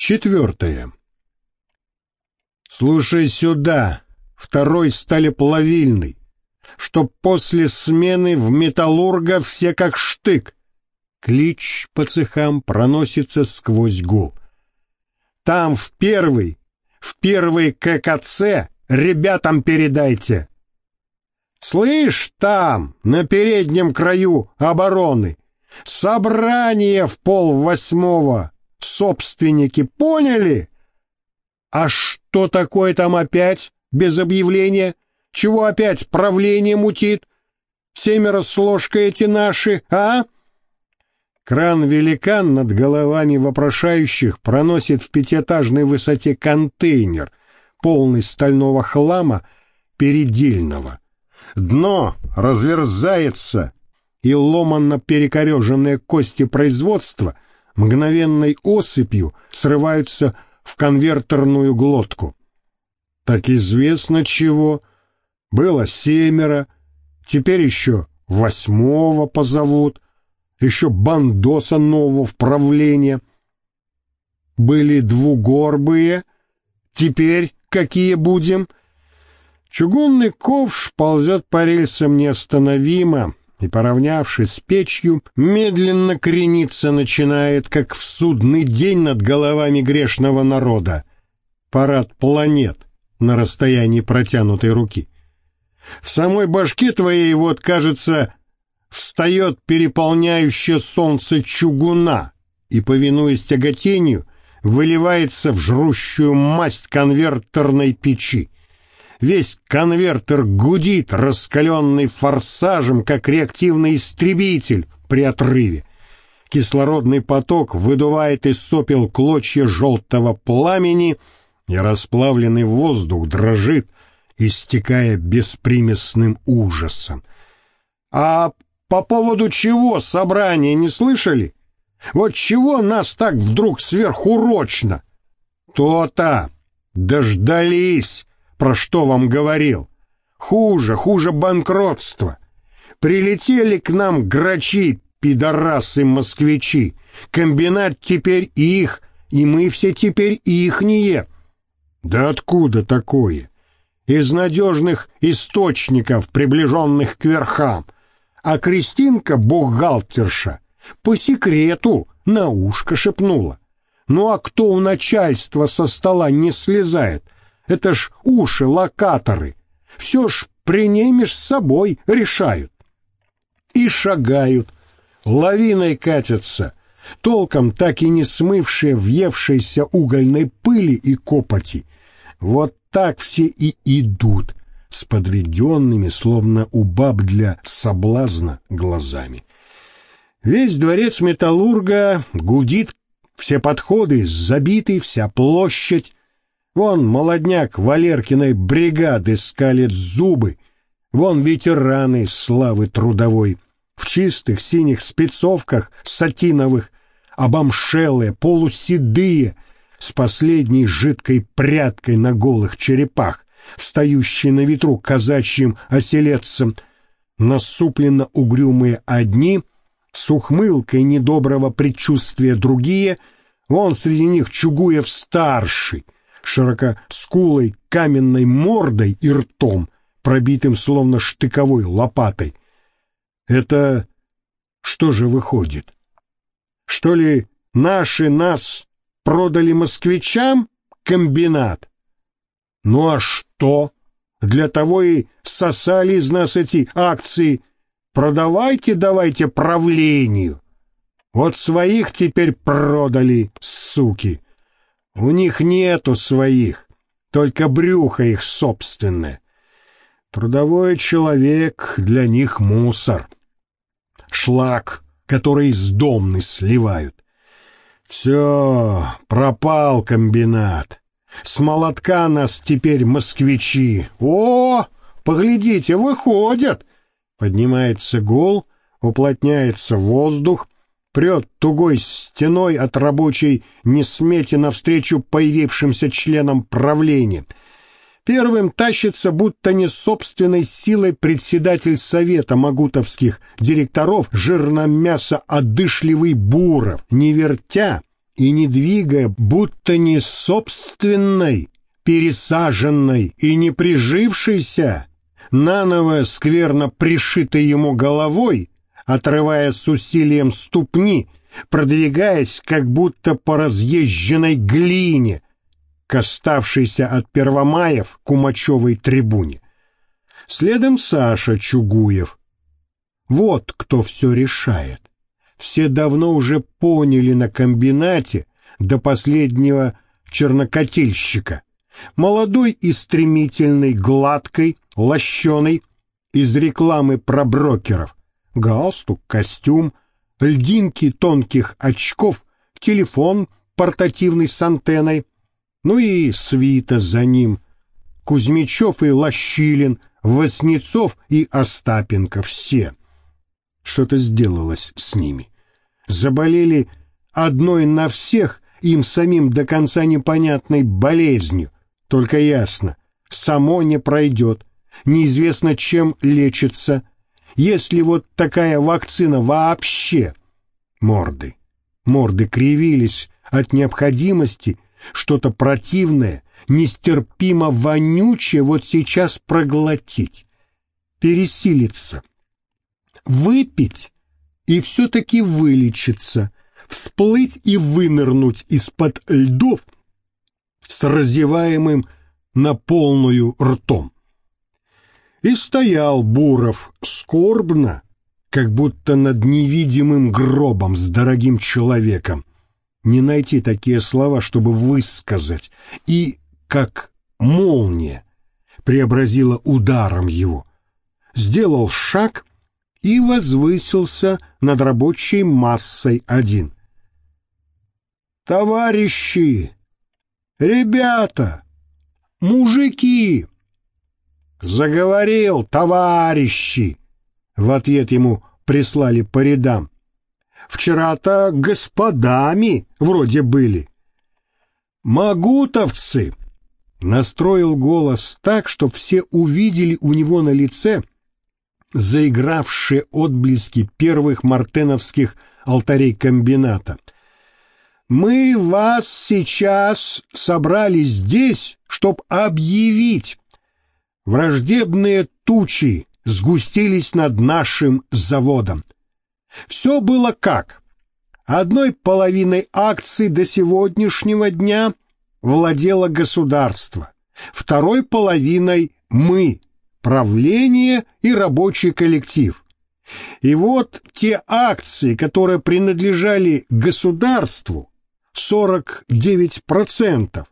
Четвертое. Слушай сюда, второй сталеплавильный, чтоб после смены в металлурга все как штык. Клич по цехам проносится сквозь гул. Там в первый, в первый ККЦ ребятам передайте. Слышь, там, на переднем краю обороны, собрание в пол восьмого, собственники поняли? А что такое там опять, без объявления? Чего опять правление мутит? Семеро с ложкой эти наши, а? Кран-великан над головами вопрошающих проносит в пятиэтажной высоте контейнер, полный стального хлама, передельного. Дно разверзается, и ломанно перекореженные кости производства мгновенной осыпью срываются в конвертерную глотку. Так известно чего. Было семеро, теперь еще восьмого позовут, еще бандоса нового в правление. Были двугорбые, теперь какие будем? Чугунный ковш ползет по рельсам неостановимо, и, поравнявшись с печью, медленно крениться начинает, как в судный день над головами грешного народа. Парад планет на расстоянии протянутой руки. В самой башке твоей вот, кажется, встает переполняющее солнце чугуна и, повинуясь тяготению, выливается в жрущую масть конвертерной печи. Весь конвертер гудит, раскаленный форсажем, как реактивный истребитель при отрыве. Кислородный поток выдувает из сопел клочья желтого пламени, и расплавленный воздух дрожит, истекая беспримесным ужасом. А по поводу чего собрания не слышали? Вот чего нас так вдруг сверхурочно? То-то, дождались, про что вам говорил. Хуже, хуже банкротства. Прилетели к нам грачи, пидорасы-москвичи. Комбинат теперь их, и мы все теперь ихние. Да откуда такое? Из надежных источников, приближенных к верхам. А Кристинка, бухгалтерша, по секрету на ушко шепнула. Ну а кто у начальства со стола не слезает — это ж уши, локаторы. Все ж принемешь с собой, решают. И шагают, лавиной катятся, толком так и не смывшие въевшейся угольной пыли и копоти. Вот так все и идут, с подведенными, словно у баб для соблазна, глазами. Весь дворец металлурга гудит, все подходы забиты, вся площадь, Вон молодняк Валеркиной бригады скалит зубы, вон ветераны славы трудовой, в чистых синих спецовках сатиновых, обомшелые, полуседые, с последней жидкой прядкой на голых черепах, стоящие на ветру казачьим оселедцем, насупленно угрюмые одни, с ухмылкой недоброго предчувствия другие, вон среди них Чугуев-старший — широкоскулой каменной мордой и ртом, пробитым словно штыковой лопатой. Это что же выходит? Что ли наши нас продали москвичам комбинат? Ну а что? Для того и сосали из нас эти акции. Продавайте, давайте правлению. Вот своих теперь продали, суки. У них нету своих, только брюхо их собственное. Трудовой человек для них мусор. Шлак, который из домны сливают. Все, пропал комбинат. С молотка нас теперь москвичи. О, поглядите, выходят. Поднимается гул, уплотняется воздух, прет тугой стеной от рабочей несмете навстречу появившимся членам правления. Первым тащится, будто не собственной силой, председатель совета магутовских директоров жирно мясо одышливый Буров, не вертя и не двигая, будто не собственной, пересаженной и не прижившейся, наново скверно пришитой ему головой, отрывая с усилием ступни, продвигаясь как будто по разъезженной глине, к оставшейся от Первомаев Кумачевой трибуне. Следом Саша Чугуев. Вот кто все решает. Все давно уже поняли на комбинате до последнего чернокотельщика. Молодой и стремительный, гладкой, лощеный, из рекламы про брокеров. Галстук, костюм, льдинки тонких очков, телефон портативный с антенной, ну и свита за ним. Кузьмичев и Лощилин, Воснецов и Остапенко все. Что-то сделалось с ними. Заболели одной на всех, им самим до конца непонятной болезнью. Только ясно, само не пройдет, неизвестно чем лечится, если вот такая вакцина вообще. Морды, морды кривились от необходимости что-то противное, нестерпимо вонючее вот сейчас проглотить, пересилиться, выпить и все-таки вылечиться, всплыть и вынырнуть из-под льдов с разеваемым на полную ртом. И стоял Буров скорбно, как будто над невидимым гробом с дорогим человеком. Не найти такие слова, чтобы высказать, и, как молния, преобразила ударом его. Сделал шаг и возвысился над рабочей массой один. «Товарищи! Ребята! Мужики!» «Заговорил, товарищи!» В ответ ему прислали по рядам. «Вчера-то господами вроде были». «Магутовцы!» Настроил голос так, что все увидели у него на лице заигравшие отблески первых мартеновских алтарей комбината. «Мы вас сейчас собрали здесь, чтоб объявить, Враждебные тучи сгустились над нашим заводом. Все было как? Одной половиной акций до сегодняшнего дня владело государство, второй половиной мы, правление и рабочий коллектив. И вот те акции, которые принадлежали государству, 49%,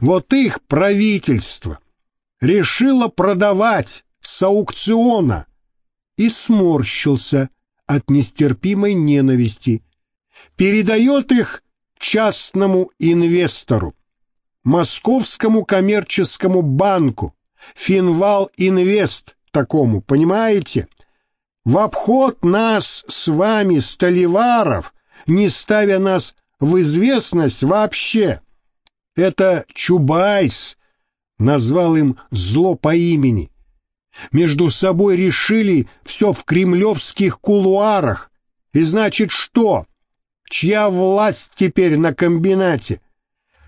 вот их правительство решила продавать с аукциона и сморщился от нестерпимой ненависти. Передает их частному инвестору, Московскому коммерческому банку, Финвал Инвест такому, понимаете? В обход нас с вами, Столиваров, не ставя нас в известность вообще. Это Чубайс, назвал им зло по имени. Между собой решили все в кремлевских кулуарах. И значит что? Чья власть теперь на комбинате?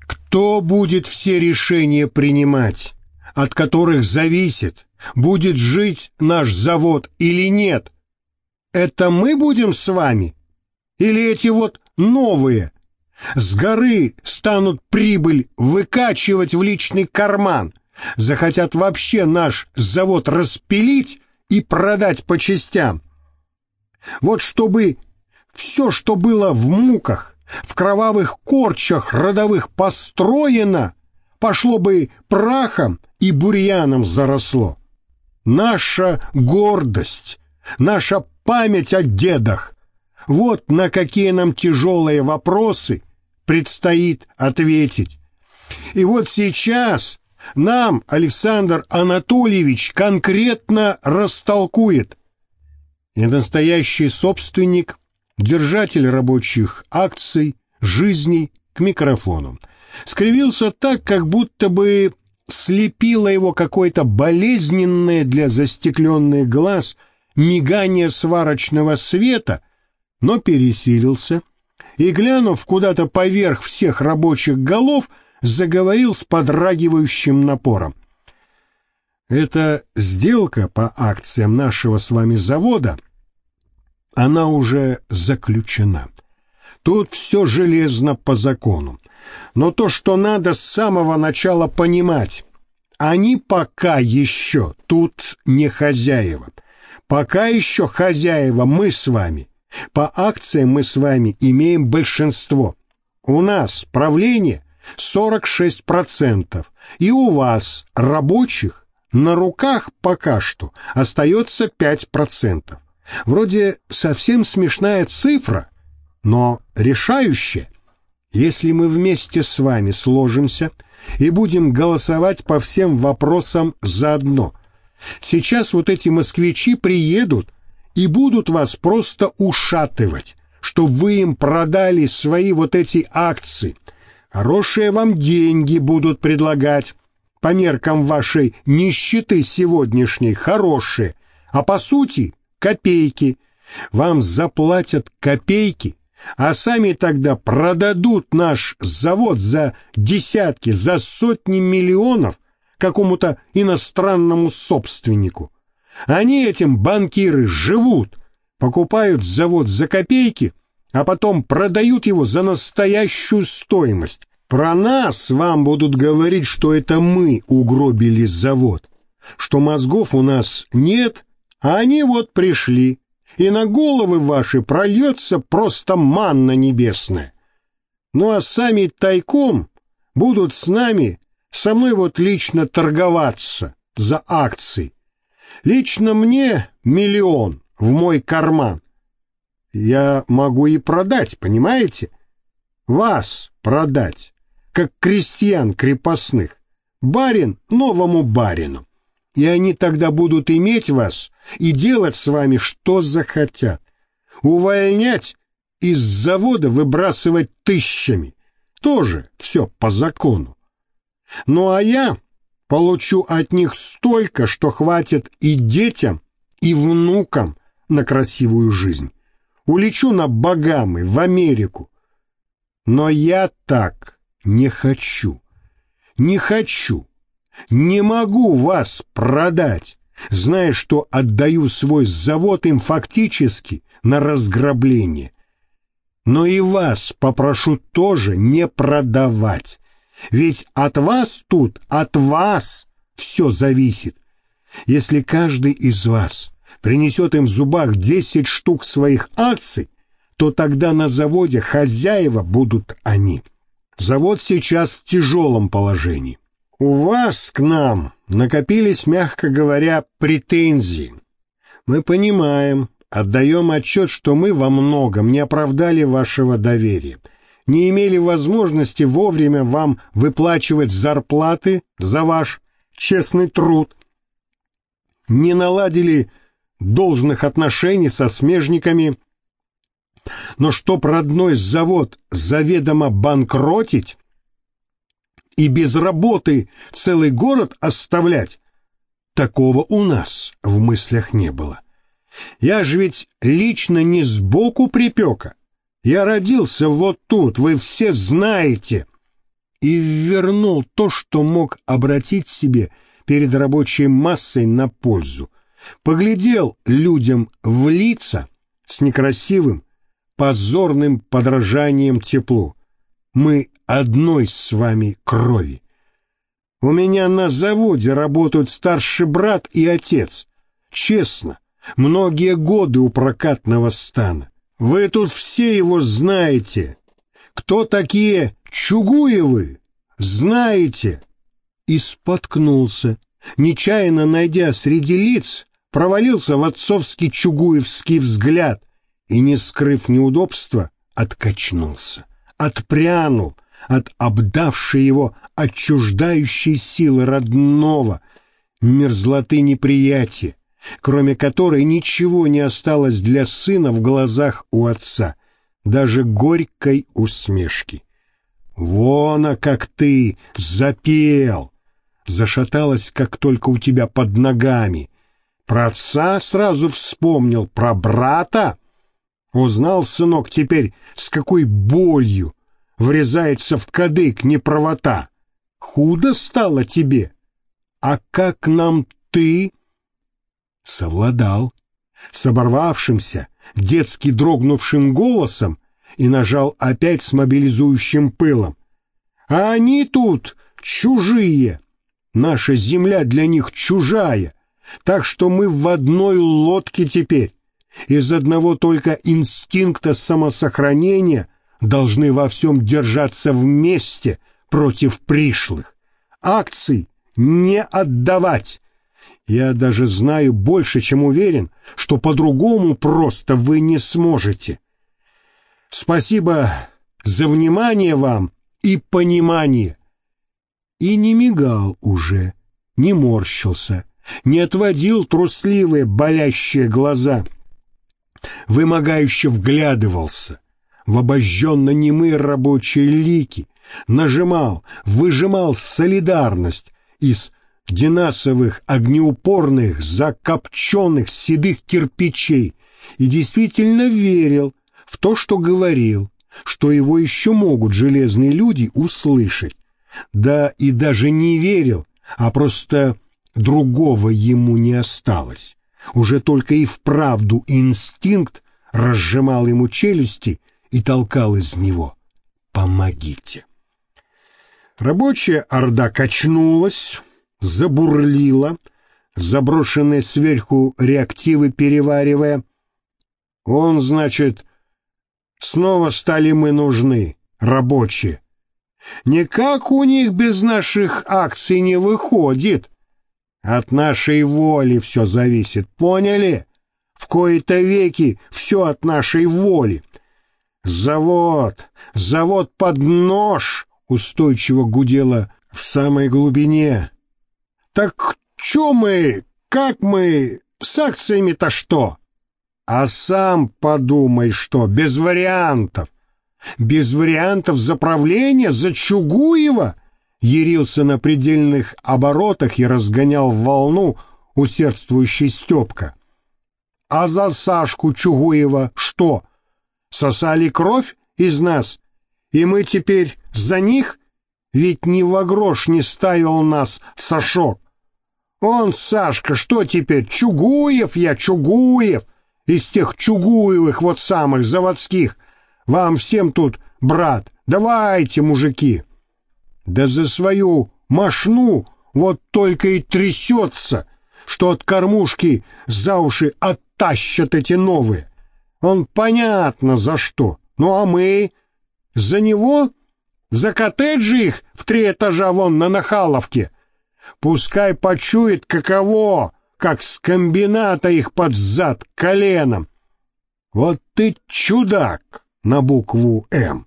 Кто будет все решения принимать, от которых зависит, будет жить наш завод или нет? Это мы будем с вами? Или эти вот новые, с горы станут прибыль выкачивать в личный карман, захотят вообще наш завод распилить и продать по частям. Вот чтобы все, что было в муках, в кровавых корчах родовых построено, пошло бы прахом и бурьяном заросло. Наша гордость, наша память о дедах, вот на какие нам тяжелые вопросы предстоит ответить. И вот сейчас нам Александр Анатольевич конкретно растолкует. И настоящий собственник, держатель рабочих акций, жизней к микрофону. Скривился так, как будто бы слепило его какое-то болезненное для застекленных глаз мигание сварочного света, но пересилился и, глянув куда-то поверх всех рабочих голов, заговорил с подрагивающим напором. Эта сделка по акциям нашего с вами завода, она уже заключена. Тут все железно по закону. Но то, что надо с самого начала понимать, они пока еще тут не хозяева. Пока еще хозяева мы с вами. По акциям мы с вами имеем большинство. У нас правление 46%, и у вас, рабочих, на руках пока что остается 5%. Вроде совсем смешная цифра, но решающая. Если мы вместе с вами сложимся и будем голосовать по всем вопросам заодно. Сейчас вот эти москвичи приедут и будут вас просто ушатывать, чтобы вы им продали свои вот эти акции. Хорошие вам деньги будут предлагать, по меркам вашей нищеты сегодняшней хорошие, а по сути копейки. Вам заплатят копейки, а сами тогда продадут наш завод за десятки, за сотни миллионов какому-то иностранному собственнику. Они этим банкиры живут, покупают завод за копейки, а потом продают его за настоящую стоимость. Про нас вам будут говорить, что это мы угробили завод, что мозгов у нас нет, а они вот пришли, и на головы ваши прольется просто манна небесная. Ну а сами тайком будут с нами, со мной вот лично торговаться за акции. Лично мне миллион в мой карман. Я могу и продать, понимаете? Вас продать как крестьян крепостных, барин новому барину. И они тогда будут иметь вас и делать с вами что захотят. Увольнять из завода выбрасывать тысячами. Тоже все по закону. Ну а я получу от них столько, что хватит и детям, и внукам на красивую жизнь. Улечу на Багамы, в Америку. Но я так не хочу. Не хочу. Не могу вас продать, зная, что отдаю свой завод им фактически на разграбление. Но и вас попрошу тоже не продавать. Ведь от вас тут, от вас все зависит. Если каждый из вас принесет им в зубах десять штук своих акций, то тогда на заводе хозяева будут они. Завод сейчас в тяжелом положении. У вас к нам накопились, мягко говоря, претензии. Мы понимаем, отдаем отчет, что мы во многом не оправдали вашего доверия, не имели возможности вовремя вам выплачивать зарплаты за ваш честный труд, не наладили должных отношений со смежниками но чтоб родной завод заведомо банкротить и без работы целый город оставлять, такого у нас в мыслях не было. Я же ведь лично не сбоку припека. Я родился вот тут, вы все знаете. И вернул то, что мог обратить себе перед рабочей массой на пользу. Поглядел людям в лица с некрасивым, позорным подражанием теплу. Мы одной с вами крови. У меня на заводе работают старший брат и отец. Честно, многие годы у прокатного стана. Вы тут все его знаете. Кто такие Чугуевы? Знаете. И споткнулся, нечаянно найдя среди лиц, провалился в отцовский чугуевский взгляд, и, не скрыв неудобства, откачнулся, отпрянул от обдавшей его отчуждающей силы родного, мерзлоты неприятия, кроме которой ничего не осталось для сына в глазах у отца, даже горькой усмешки. «Вон, как ты запел!» Зашаталась, как только у тебя под ногами. Про отца сразу вспомнил, про брата Узнал, сынок, теперь, с какой болью врезается в кадык неправота. Худо стало тебе. А как нам ты? Совладал. С оборвавшимся, детски дрогнувшим голосом и нажал опять с мобилизующим пылом. А они тут чужие. Наша земля для них чужая. Так что мы в одной лодке теперь. Из одного только инстинкта самосохранения должны во всем держаться вместе против пришлых. Акций не отдавать. Я даже знаю больше, чем уверен, что по-другому просто вы не сможете. Спасибо за внимание вам и понимание. И не мигал уже, не морщился, не отводил трусливые болящие глаза, вымогающе вглядывался в обожженно-немые рабочие лики, нажимал, выжимал солидарность из динасовых огнеупорных, закопченных седых кирпичей и действительно верил в то, что говорил, что его еще могут железные люди услышать. Да и даже не верил, а просто другого ему не осталось. Уже только и вправду инстинкт разжимал ему челюсти и толкал из него «Помогите». Рабочая орда качнулась, забурлила, заброшенные сверху реактивы переваривая. Он, значит, снова стали мы нужны, рабочие. Никак у них без наших акций не выходит. От нашей воли все зависит, поняли? В кои-то веки все от нашей воли. Завод, завод под нож устойчиво гудела в самой глубине. Так чё мы, как мы, с акциями-то что? А сам подумай, что, без вариантов. Без вариантов заправления за Чугуева ярился на предельных оборотах и разгонял волну усердствующий Степка. А за Сашку Чугуева что? Сосали кровь из нас, и мы теперь за них? Ведь ни во грош не ставил нас Сашок. Он, Сашка, что теперь, Чугуев я, Чугуев, из тех Чугуевых вот самых заводских. Вам всем тут, брат, давайте, мужики. Да за свою мошну вот только и трясется, что от кормушки за уши оттащат эти новые. Он понятно за что. Ну а мы? За него? За коттеджи их в три этажа вон на Нахаловке? Пускай почует каково, как с комбината их под зад коленом. Вот ты чудак на букву «М».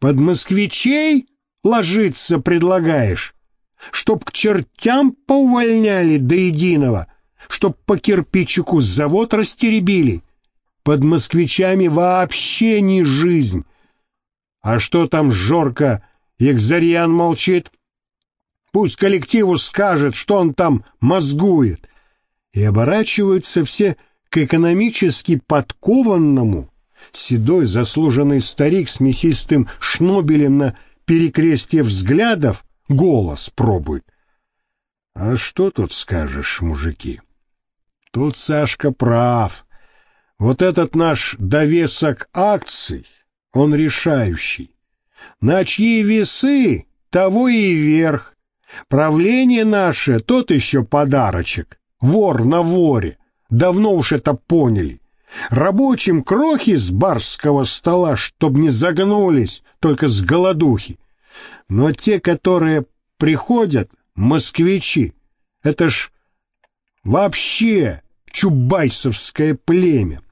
Под москвичей ложиться предлагаешь? Чтоб к чертям поувольняли до единого, чтоб по кирпичику завод растеребили. Под москвичами вообще не жизнь. А что там Жорка, Екзарьян молчит? Пусть коллективу скажет, что он там мозгует. И оборачиваются все к экономически подкованному. Седой заслуженный старик с мясистым шнобелем на перекрестие взглядов голос пробует. А что тут скажешь, мужики? Тут Сашка прав. Вот этот наш довесок акций, он решающий. На чьи весы, того и вверх. Правление наше тот еще подарочек. Вор на воре. Давно уж это поняли. Рабочим крохи с барского стола, чтоб не загнулись, только с голодухи. Но те, которые приходят, москвичи, это ж вообще чубайсовское племя.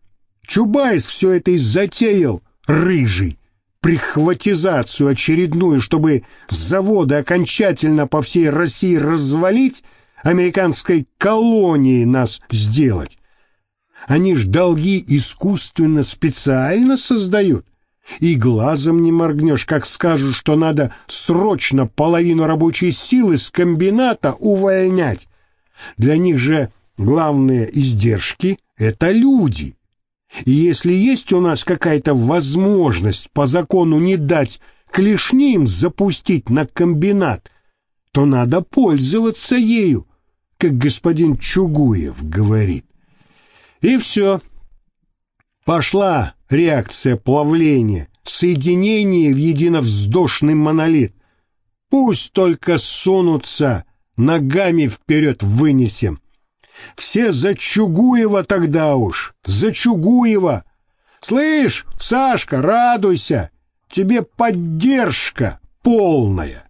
Чубайс все это и затеял, рыжий прихватизацию очередную, чтобы заводы окончательно по всей России развалить, американской колонией нас сделать. Они ж долги искусственно специально создают. И глазом не моргнешь, как скажут, что надо срочно половину рабочей силы с комбината увольнять. Для них же главные издержки — это люди. И если есть у нас какая-то возможность по закону не дать клешни им запустить на комбинат, то надо пользоваться ею, как господин Чугуев говорит. И все. Пошла реакция плавления, соединение в единовздошный монолит. Пусть только сунутся, ногами вперед вынесем. Все за Чугуева тогда уж, за Чугуева. Слышь, Сашка, радуйся, тебе поддержка полная.